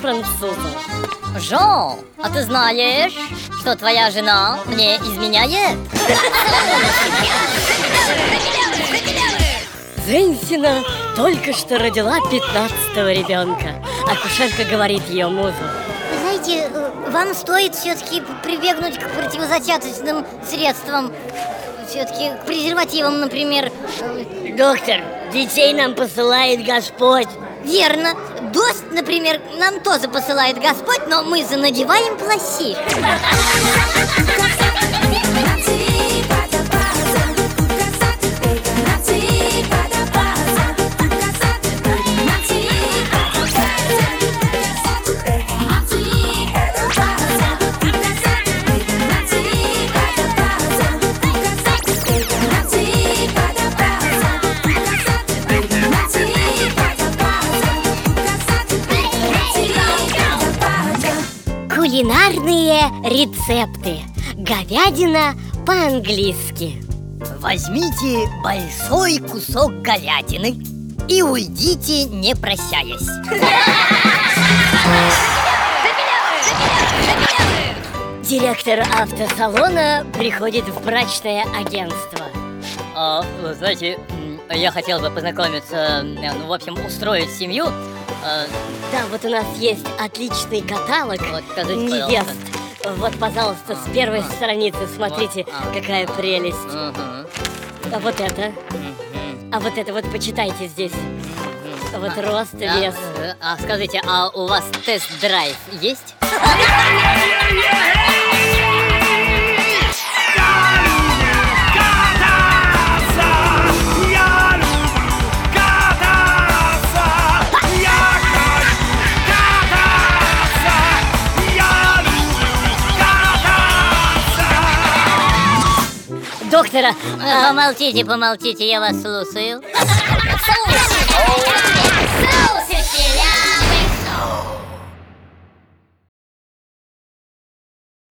французу. Жо, а ты знаешь, что твоя жена мне изменяет? Женщина только что родила 15-го ребенка. Акушерка говорит ее музу. Знаете, э, вам стоит все-таки прибегнуть к противозачаточным средствам. Все-таки к презервативам, например. Доктор, детей нам посылает Господь. Верно. Дождь, например, нам тоже посылает Господь, но мы занадеваем плащи. Кулинарные рецепты. Говядина по-английски. Возьмите большой кусок говядины и уйдите, не прощаясь. Директор автосалона приходит в брачное агентство. А, знаете, я хотел бы познакомиться, ну, в общем, устроить семью. А, Да, вот у нас есть отличный каталог Вот, скажите, невест. пожалуйста. Вот, пожалуйста, с первой страницы смотрите, а. какая прелесть. мгм, А вот это, а вот это вот почитайте здесь. Вот А, рост, да, вес. э, А скажите, а у вас тест-драйв есть? доктора. А, помолчите, помолчите, я вас слушаю. Слушай.